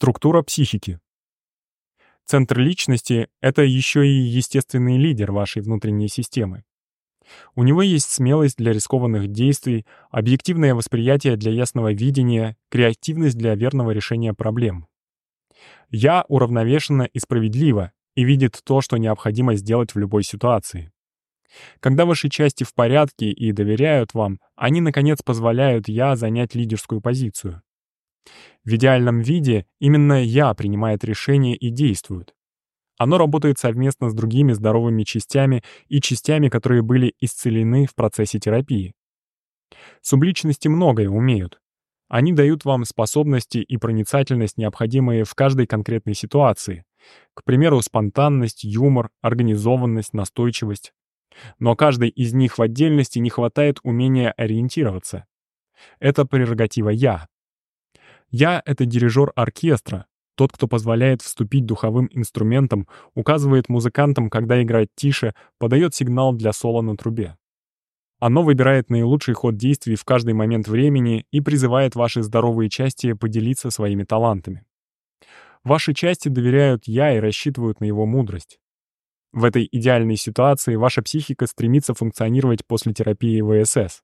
Структура психики. Центр личности — это еще и естественный лидер вашей внутренней системы. У него есть смелость для рискованных действий, объективное восприятие для ясного видения, креативность для верного решения проблем. «Я» уравновешенно и справедливо и видит то, что необходимо сделать в любой ситуации. Когда ваши части в порядке и доверяют вам, они, наконец, позволяют «я» занять лидерскую позицию. В идеальном виде именно «я» принимает решения и действует. Оно работает совместно с другими здоровыми частями и частями, которые были исцелены в процессе терапии. Субличности многое умеют. Они дают вам способности и проницательность, необходимые в каждой конкретной ситуации. К примеру, спонтанность, юмор, организованность, настойчивость. Но каждой из них в отдельности не хватает умения ориентироваться. Это прерогатива «я». «Я» — это дирижер оркестра, тот, кто позволяет вступить духовым инструментом, указывает музыкантам, когда играть тише, подает сигнал для соло на трубе. Оно выбирает наилучший ход действий в каждый момент времени и призывает ваши здоровые части поделиться своими талантами. Ваши части доверяют «я» и рассчитывают на его мудрость. В этой идеальной ситуации ваша психика стремится функционировать после терапии ВСС.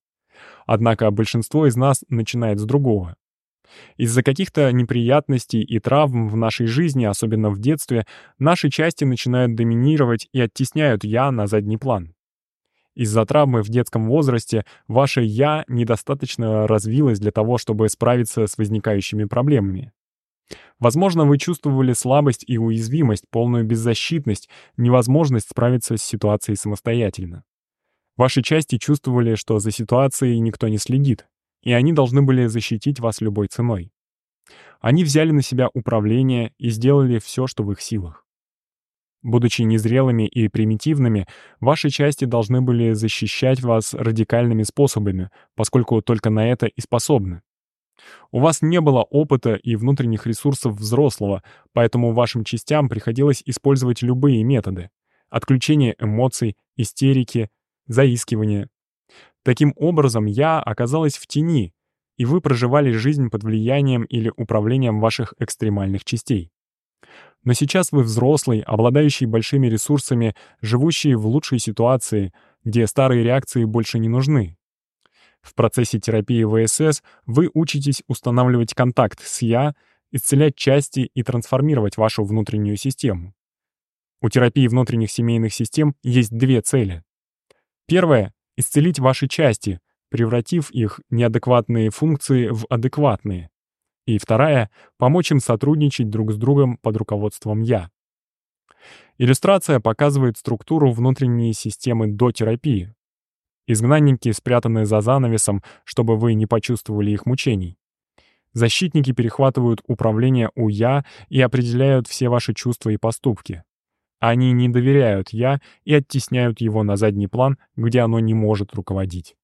Однако большинство из нас начинает с другого. Из-за каких-то неприятностей и травм в нашей жизни, особенно в детстве, наши части начинают доминировать и оттесняют «я» на задний план. Из-за травмы в детском возрасте ваше «я» недостаточно развилось для того, чтобы справиться с возникающими проблемами. Возможно, вы чувствовали слабость и уязвимость, полную беззащитность, невозможность справиться с ситуацией самостоятельно. Ваши части чувствовали, что за ситуацией никто не следит, и они должны были защитить вас любой ценой. Они взяли на себя управление и сделали все, что в их силах. Будучи незрелыми и примитивными, ваши части должны были защищать вас радикальными способами, поскольку только на это и способны. У вас не было опыта и внутренних ресурсов взрослого, поэтому вашим частям приходилось использовать любые методы — отключение эмоций, истерики, заискивания, Таким образом, я оказалась в тени, и вы проживали жизнь под влиянием или управлением ваших экстремальных частей. Но сейчас вы взрослый, обладающий большими ресурсами, живущий в лучшей ситуации, где старые реакции больше не нужны. В процессе терапии ВСС вы учитесь устанавливать контакт с «я», исцелять части и трансформировать вашу внутреннюю систему. У терапии внутренних семейных систем есть две цели. Первая исцелить ваши части, превратив их неадекватные функции в адекватные. И вторая — помочь им сотрудничать друг с другом под руководством «я». Иллюстрация показывает структуру внутренней системы до терапии. Изгнанники спрятаны за занавесом, чтобы вы не почувствовали их мучений. Защитники перехватывают управление у «я» и определяют все ваши чувства и поступки. Они не доверяют «я» и оттесняют его на задний план, где оно не может руководить.